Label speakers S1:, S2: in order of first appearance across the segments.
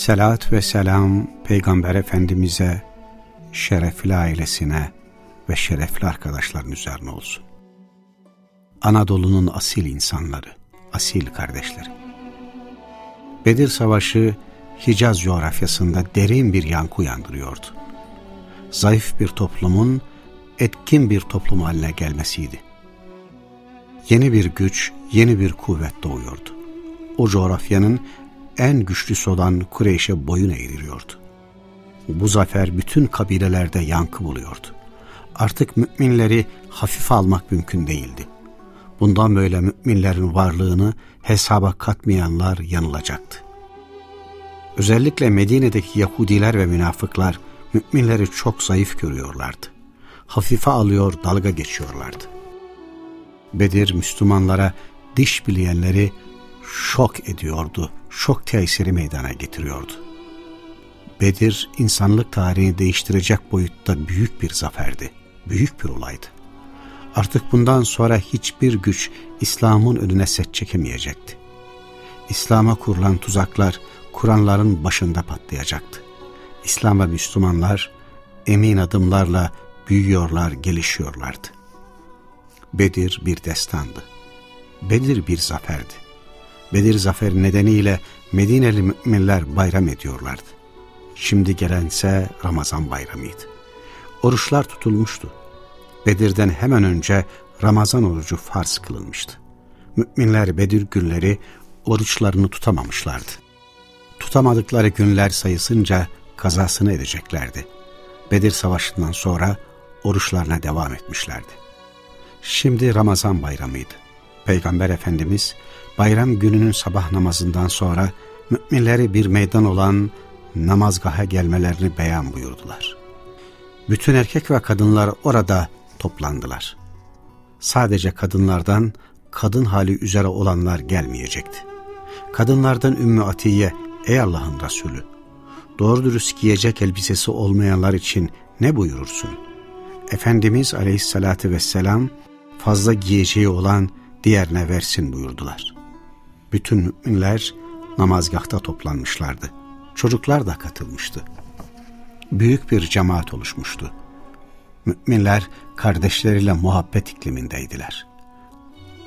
S1: Selat ve selam Peygamber Efendimiz'e, şerefli ailesine ve şerefli arkadaşların üzerine olsun. Anadolu'nun asil insanları, asil kardeşleri. Bedir Savaşı Hicaz coğrafyasında derin bir yankı uyandırıyordu. Zayıf bir toplumun etkin bir toplum haline gelmesiydi. Yeni bir güç, yeni bir kuvvet doğuyordu. O coğrafyanın en güçlüsü olan Kureyş'e boyun eğdiriyordu. Bu zafer bütün kabilelerde yankı buluyordu. Artık müminleri hafife almak mümkün değildi. Bundan böyle müminlerin varlığını hesaba katmayanlar yanılacaktı. Özellikle Medine'deki Yahudiler ve münafıklar müminleri çok zayıf görüyorlardı. Hafife alıyor, dalga geçiyorlardı. Bedir Müslümanlara diş bileyenleri şok ediyordu, şok tesiri meydana getiriyordu. Bedir insanlık tarihini değiştirecek boyutta büyük bir zaferdi, büyük bir olaydı. Artık bundan sonra hiçbir güç İslam'ın önüne set çekemeyecekti. İslam'a kurulan tuzaklar Kur'anların başında patlayacaktı. İslam ve Müslümanlar emin adımlarla büyüyorlar, gelişiyorlardı. Bedir bir destandı. Bedir bir zaferdi. Bedir zaferi nedeniyle Medineli müminler bayram ediyorlardı. Şimdi gelense Ramazan bayramıydı. Oruçlar tutulmuştu. Bedir'den hemen önce Ramazan orucu farz kılınmıştı. Müminler Bedir günleri oruçlarını tutamamışlardı. Tutamadıkları günler sayısınca kazasını edeceklerdi. Bedir Savaşı'ndan sonra oruçlarına devam etmişlerdi. Şimdi Ramazan bayramıydı. Peygamber Efendimiz bayram gününün sabah namazından sonra müminleri bir meydan olan namazgaha gelmelerini beyan buyurdular. Bütün erkek ve kadınlar orada toplandılar. Sadece kadınlardan kadın hali üzere olanlar gelmeyecekti. Kadınlardan Ümmü Atiye, ey Allah'ın Resulü, doğru dürüst giyecek elbisesi olmayanlar için ne buyurursun? Efendimiz aleyhissalatü vesselam fazla giyeceği olan diğerine versin buyurdular. Bütün müminler namazgahta toplanmışlardı. Çocuklar da katılmıştı. Büyük bir cemaat oluşmuştu. Müminler kardeşleriyle muhabbet iklimindeydiler.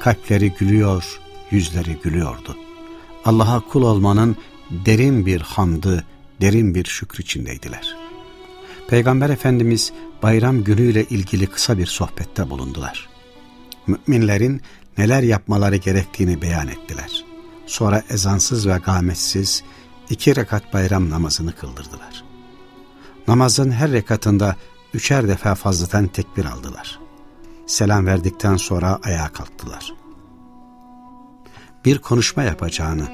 S1: Kalpleri gülüyor, yüzleri gülüyordu. Allah'a kul olmanın derin bir hamdı, derin bir şükür içindeydiler. Peygamber Efendimiz bayram günüyle ilgili kısa bir sohbette bulundular. Müminlerin neler yapmaları gerektiğini beyan ettiler. Sonra ezansız ve gametsiz iki rekat bayram namazını kıldırdılar. Namazın her rekatında üçer defa fazladan tekbir aldılar. Selam verdikten sonra ayağa kalktılar. Bir konuşma yapacağını,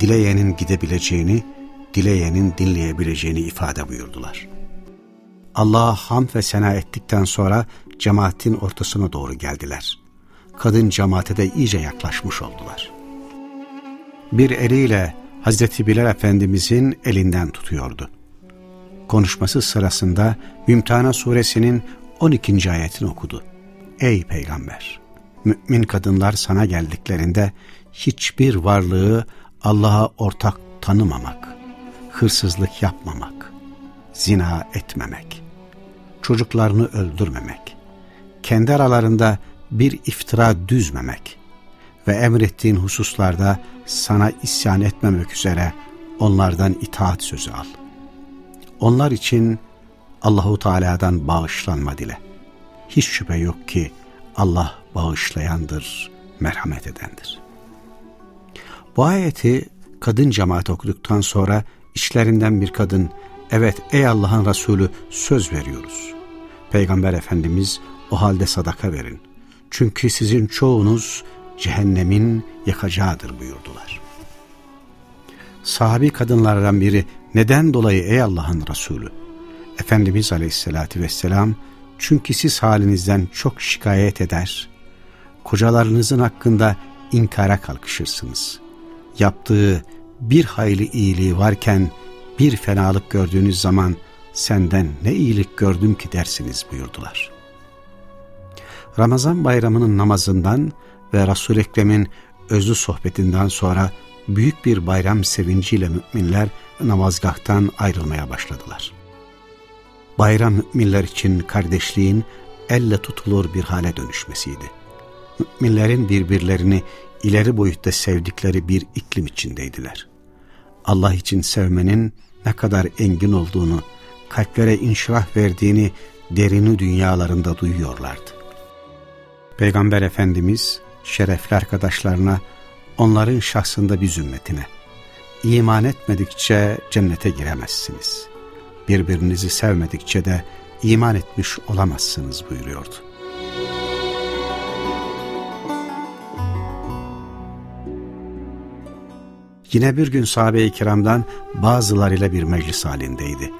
S1: dileyenin gidebileceğini, dileyenin dinleyebileceğini ifade buyurdular. Allah'a hamd ve sena ettikten sonra cemaatin ortasına doğru geldiler. Kadın cemaate de iyice yaklaşmış oldular. Bir eliyle Hazreti Bilal Efendimizin elinden tutuyordu. Konuşması sırasında Mümtana suresinin 12. ayetini okudu. Ey peygamber! Mümin kadınlar sana geldiklerinde hiçbir varlığı Allah'a ortak tanımamak, hırsızlık yapmamak, zina etmemek, çocuklarını öldürmemek, kendi aralarında bir iftira düzmemek ve emrettiğin hususlarda sana isyan etmemek üzere onlardan itaat sözü al. Onlar için Allahu Teala'dan bağışlanma dile. Hiç şüphe yok ki Allah bağışlayandır, merhamet edendir. Bu ayeti kadın cemaat okuduktan sonra içlerinden bir kadın, evet ey Allah'ın Resulü söz veriyoruz. Peygamber Efendimiz o halde sadaka verin. Çünkü sizin çoğunuz cehennemin yakacağıdır buyurdular. Sahabi kadınlardan biri Neden dolayı ey Allah'ın Resulü? Efendimiz Aleyhisselatü Vesselam çünkü siz halinizden çok şikayet eder, kocalarınızın hakkında inkara kalkışırsınız. Yaptığı bir hayli iyiliği varken bir fenalık gördüğünüz zaman senden ne iyilik gördüm ki dersiniz buyurdular. Ramazan bayramının namazından ve Resul-i Ekrem'in özlü sohbetinden sonra büyük bir bayram sevinciyle müminler namazgahtan ayrılmaya başladılar. Bayram müminler için kardeşliğin elle tutulur bir hale dönüşmesiydi. Müminlerin birbirlerini ileri boyutta sevdikleri bir iklim içindeydiler. Allah için sevmenin ne kadar engin olduğunu, kalplere inşirah verdiğini derini dünyalarında duyuyorlardı. Peygamber Efendimiz şerefli arkadaşlarına, onların şahsında bir zümmetine, iman etmedikçe cennete giremezsiniz. Birbirinizi sevmedikçe de iman etmiş olamazsınız buyuruyordu. Yine bir gün sahabe-i kiramdan bazılarıyla bir meclis halindeydi.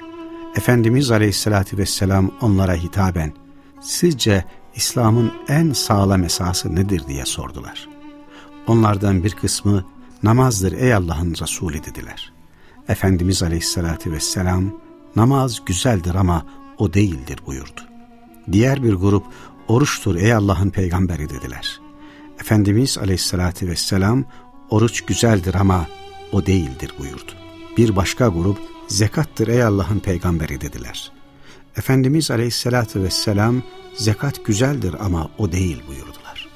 S1: Efendimiz Aleyhisselatü Vesselam onlara hitaben, sizce İslam'ın en sağlam esası nedir diye sordular. Onlardan bir kısmı namazdır ey Allah'ın Resulü dediler. Efendimiz Aleyhisselatü Vesselam namaz güzeldir ama o değildir buyurdu. Diğer bir grup oruçtur ey Allah'ın peygamberi dediler. Efendimiz Aleyhisselatü Vesselam oruç güzeldir ama o değildir buyurdu. Bir başka grup zekattır ey Allah'ın peygamberi dediler. Efendimiz Aleyhisselatü Vesselam zekat güzeldir ama o değil buyurdular.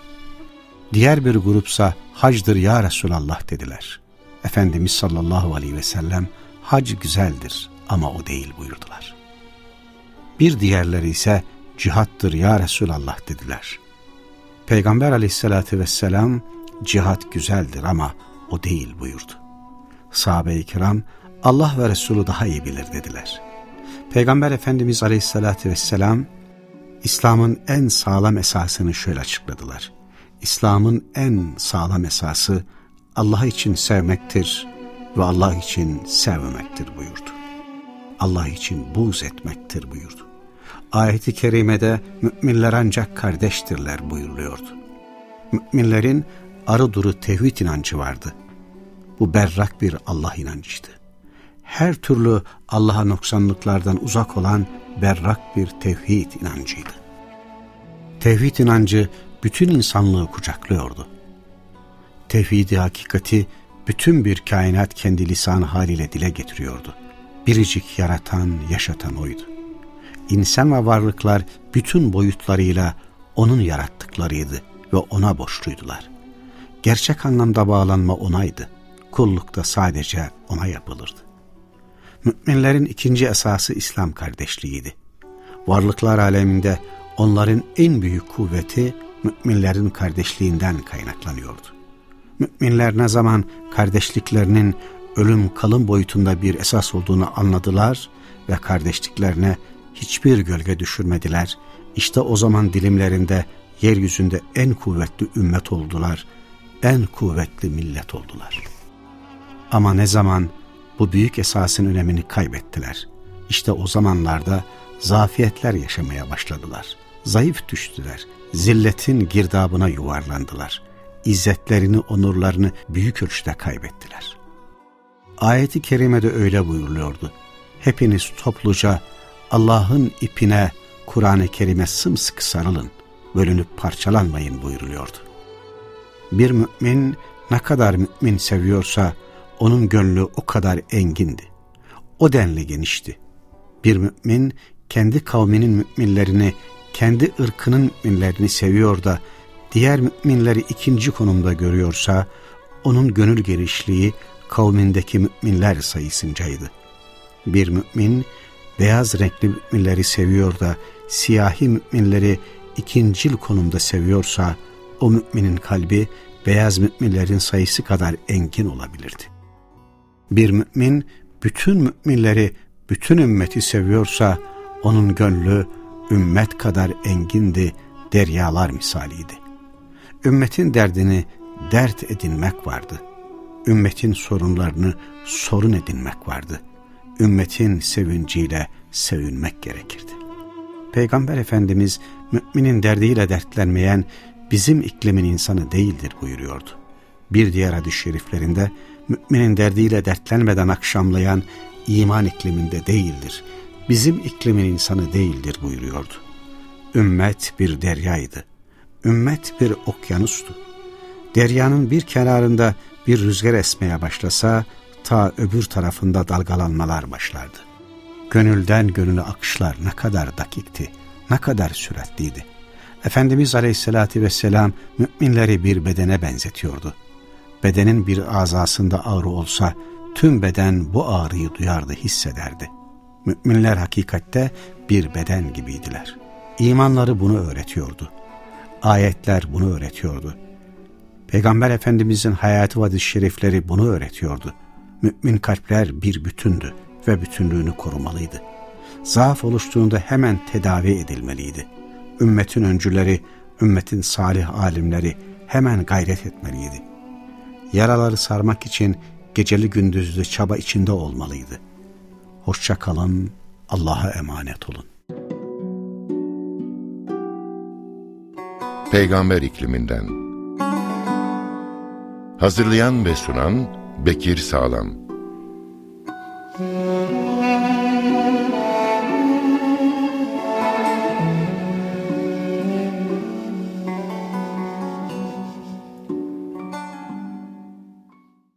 S1: Diğer bir grupsa hacdır ya Resulallah dediler. Efendimiz sallallahu aleyhi ve sellem hac güzeldir ama o değil buyurdular. Bir diğerleri ise cihattır ya Resulallah dediler. Peygamber aleyhissalatü vesselam cihat güzeldir ama o değil buyurdu. Sahabe-i kiram Allah ve Resulü daha iyi bilir dediler. Peygamber Efendimiz aleyhissalatü vesselam İslam'ın en sağlam esasını şöyle açıkladılar. İslam'ın en sağlam esası Allah için sevmektir ve Allah için sevmemektir buyurdu. Allah için buğz etmektir buyurdu. Ayet-i kerimede müminler ancak kardeştirler buyuruluyordu. Müminlerin arı duru tevhid inancı vardı. Bu berrak bir Allah inancıydı. Her türlü Allah'a noksanlıklardan uzak olan berrak bir tevhid inancıydı. Tevhid inancı bütün insanlığı kucaklıyordu. Tevhidi hakikati bütün bir kainat kendi lisan haliyle dile getiriyordu. Biricik yaratan, yaşatan oydu. İnsan ve varlıklar bütün boyutlarıyla onun yarattıklarıydı ve ona borçluydular. Gerçek anlamda bağlanma onaydı. Kullukta sadece ona yapılırdı. Müminlerin ikinci esası İslam kardeşliğiydi. Varlıklar aleminde onların en büyük kuvveti müminlerin kardeşliğinden kaynaklanıyordu. Müminler ne zaman kardeşliklerinin ölüm kalım boyutunda bir esas olduğunu anladılar ve kardeşliklerine hiçbir gölge düşürmediler. İşte o zaman dilimlerinde yeryüzünde en kuvvetli ümmet oldular, en kuvvetli millet oldular. Ama ne zaman bu büyük esasın önemini kaybettiler. İşte o zamanlarda zafiyetler yaşamaya başladılar. Zayıf düştüler. Zilletin girdabına yuvarlandılar. İzzetlerini, onurlarını büyük ölçüde kaybettiler. Ayeti kerimede öyle buyuruluyordu. Hepiniz topluca Allah'ın ipine, Kur'an-ı Kerim'e sımsıkı sarılın, bölünüp parçalanmayın buyuruluyordu. Bir mümin ne kadar mümin seviyorsa, onun gönlü o kadar engindi. O denli genişti. Bir mümin kendi kavminin müminlerini, kendi ırkının müminlerini seviyor da diğer müminleri ikinci konumda görüyorsa onun gönül genişliği kavmindeki müminler sayısıncaydı. Bir mümin beyaz renkli müminleri seviyor da siyahi müminleri ikincil konumda seviyorsa o müminin kalbi beyaz müminlerin sayısı kadar engin olabilirdi. Bir mümin bütün müminleri, bütün ümmeti seviyorsa onun gönlü ümmet kadar engindi, deryalar misaliydi. Ümmetin derdini dert edinmek vardı. Ümmetin sorunlarını sorun edinmek vardı. ümmetin sevinciyle sevinmek gerekirdi. Peygamber Efendimiz müminin derdiyle dertlenmeyen bizim iklimin insanı değildir buyuruyordu. Bir diğer hadis-i şeriflerinde müminin derdiyle dertlenmeden akşamlayan iman ikliminde değildir. Bizim iklimin insanı değildir buyuruyordu. Ümmet bir deryaydı. Ümmet bir okyanustu. Deryanın bir kenarında bir rüzgar esmeye başlasa ta öbür tarafında dalgalanmalar başlardı. Gönülden gönüle akışlar ne kadar dakikti, ne kadar süratliydi. Efendimiz Aleyhisselatü Vesselam müminleri bir bedene benzetiyordu. Bedenin bir azasında ağrı olsa tüm beden bu ağrıyı duyardı, hissederdi. Müminler hakikatte bir beden gibiydiler. İmanları bunu öğretiyordu. Ayetler bunu öğretiyordu. Peygamber Efendimizin hayatı ve şerifleri bunu öğretiyordu. Mümin kalpler bir bütündü ve bütünlüğünü korumalıydı. Zaaf oluştuğunda hemen tedavi edilmeliydi. Ümmetin öncüleri, ümmetin salih alimleri hemen gayret etmeliydi. Yaraları sarmak için geceli gündüzlü çaba içinde olmalıydı. Hoşça kalın, Allah'a emanet olun.
S2: Peygamber ikliminden Hazırlayan ve sunan Bekir Sağlam